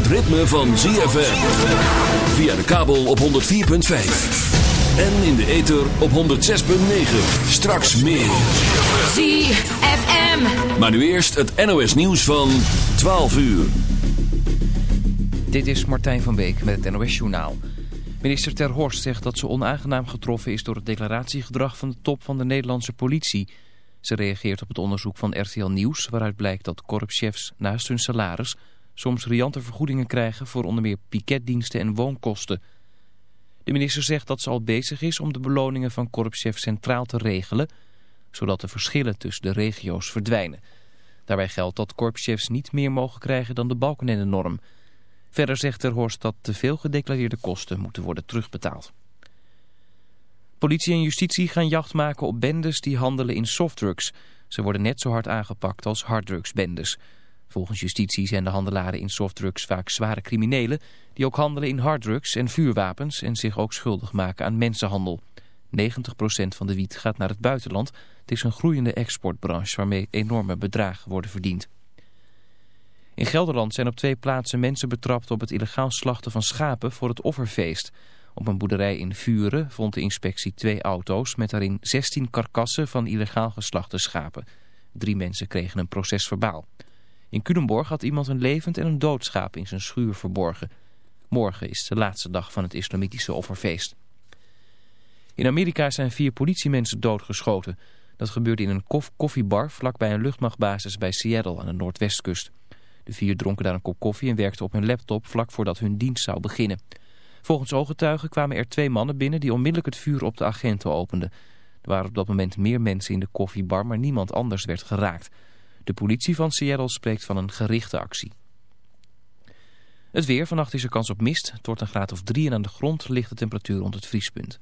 het ritme van ZFM. Via de kabel op 104.5. En in de ether op 106.9. Straks meer. ZFM. Maar nu eerst het NOS nieuws van 12 uur. Dit is Martijn van Beek met het NOS Journaal. Minister Ter Horst zegt dat ze onaangenaam getroffen is door het declaratiegedrag van de top van de Nederlandse politie. Ze reageert op het onderzoek van RTL Nieuws waaruit blijkt dat korpschefs naast hun salaris soms riante vergoedingen krijgen voor onder meer piketdiensten en woonkosten. De minister zegt dat ze al bezig is om de beloningen van korpschefs centraal te regelen, zodat de verschillen tussen de regio's verdwijnen. Daarbij geldt dat korpschefs niet meer mogen krijgen dan de Balkenende-norm. Verder zegt Ter Horst dat te veel gedeclareerde kosten moeten worden terugbetaald. Politie en justitie gaan jacht maken op bendes die handelen in softdrugs. Ze worden net zo hard aangepakt als harddrugsbendes. Volgens justitie zijn de handelaren in softdrugs vaak zware criminelen... die ook handelen in harddrugs en vuurwapens... en zich ook schuldig maken aan mensenhandel. 90% van de wiet gaat naar het buitenland. Het is een groeiende exportbranche waarmee enorme bedragen worden verdiend. In Gelderland zijn op twee plaatsen mensen betrapt op het illegaal slachten van schapen voor het offerfeest. Op een boerderij in Vuren vond de inspectie twee auto's met daarin 16 karkassen van illegaal geslachte schapen. Drie mensen kregen een proces verbaal. In Culemborg had iemand een levend en een dood schaap in zijn schuur verborgen. Morgen is de laatste dag van het islamitische offerfeest. In Amerika zijn vier politiemensen doodgeschoten. Dat gebeurde in een kof koffiebar vlakbij een luchtmachtbasis bij Seattle aan de noordwestkust. De vier dronken daar een kop koffie en werkten op hun laptop vlak voordat hun dienst zou beginnen. Volgens ooggetuigen kwamen er twee mannen binnen die onmiddellijk het vuur op de agenten openden. Er waren op dat moment meer mensen in de koffiebar, maar niemand anders werd geraakt. De politie van Seattle spreekt van een gerichte actie. Het weer, vannacht is er kans op mist. Het wordt een graad of drie en aan de grond ligt de temperatuur rond het vriespunt.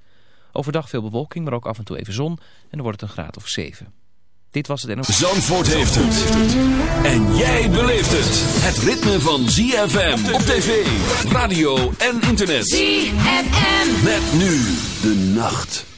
Overdag veel bewolking, maar ook af en toe even zon en dan wordt het een graad of zeven. Dit was het NOS. Zandvoort heeft het. En jij beleeft het. Het ritme van ZFM op tv, radio en internet. ZFM. Met nu de nacht.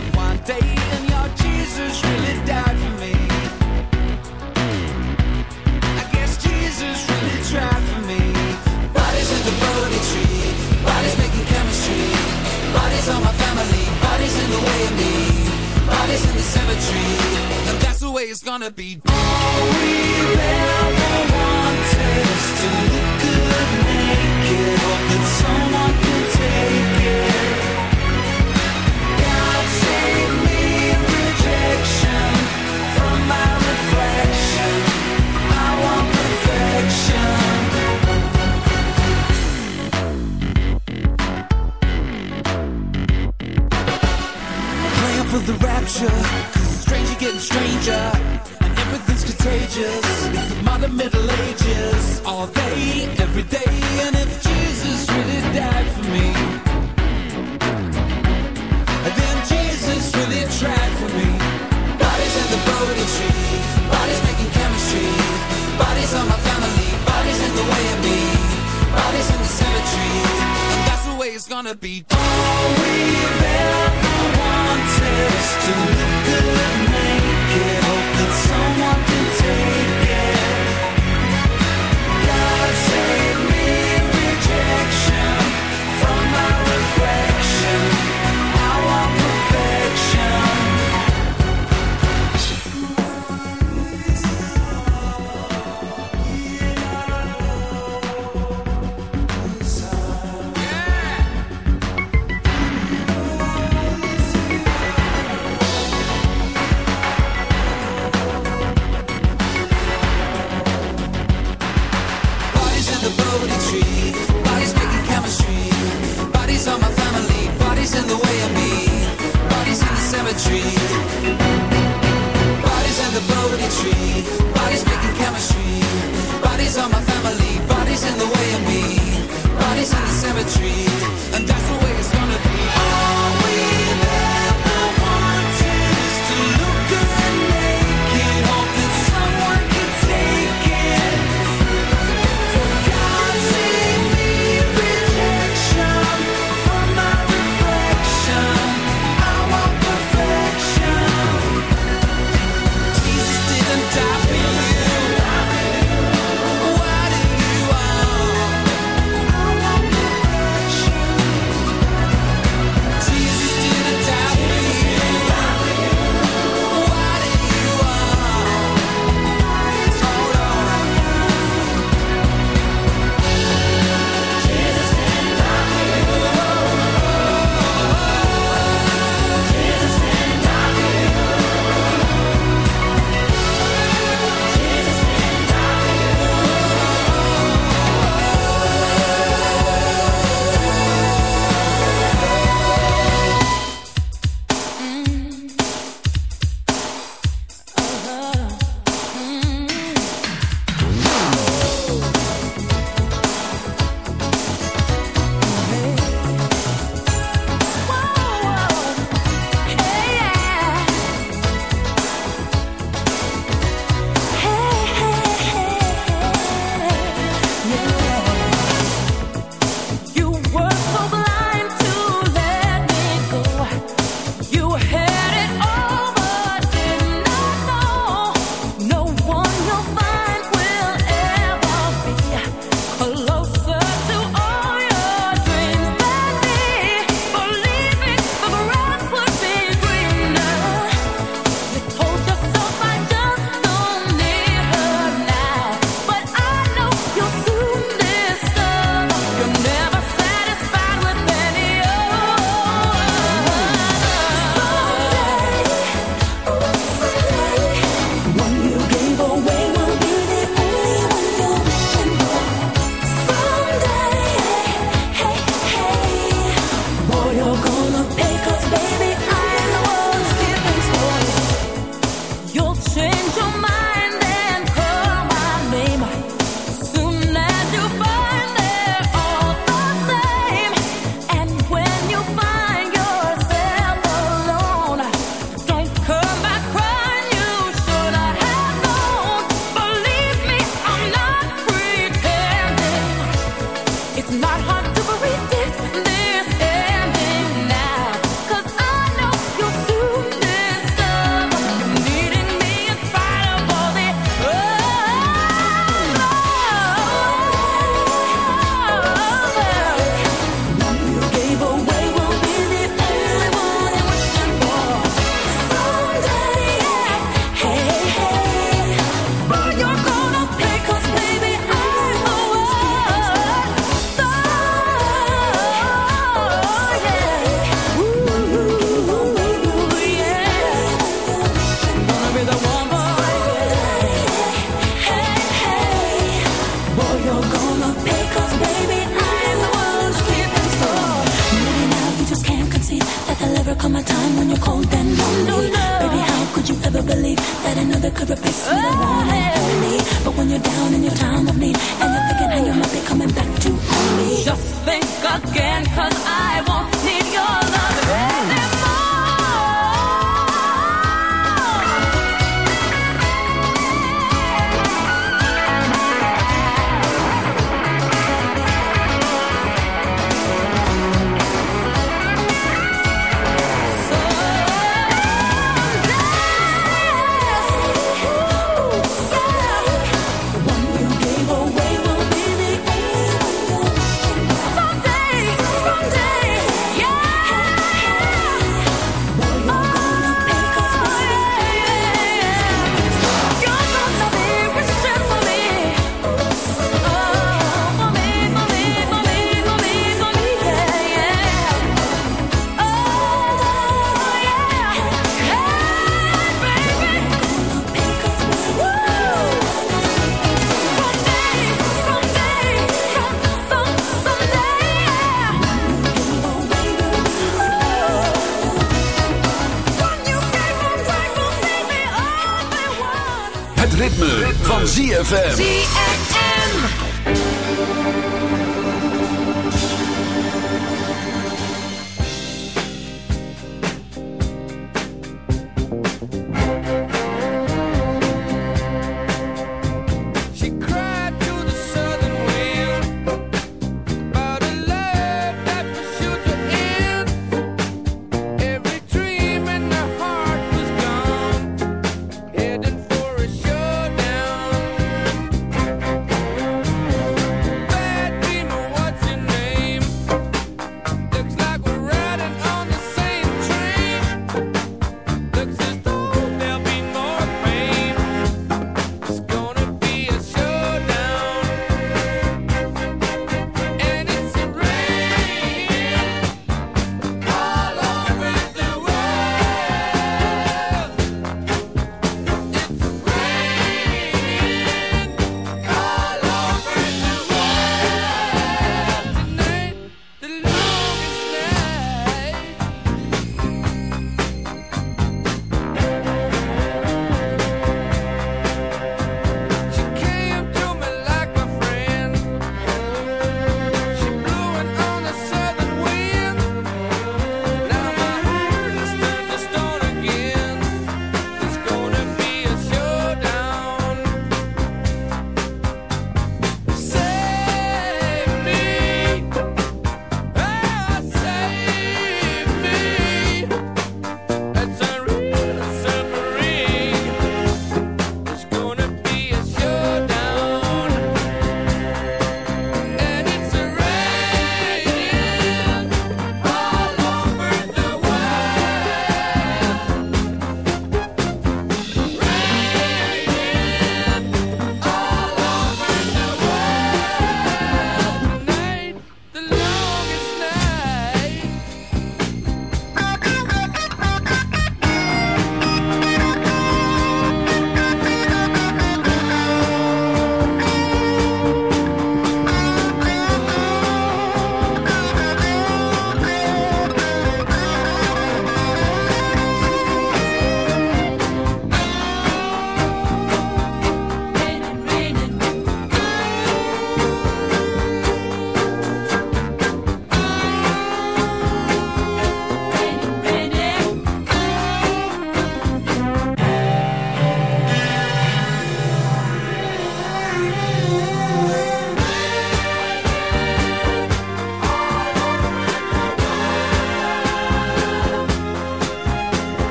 wanna be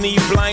me blind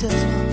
does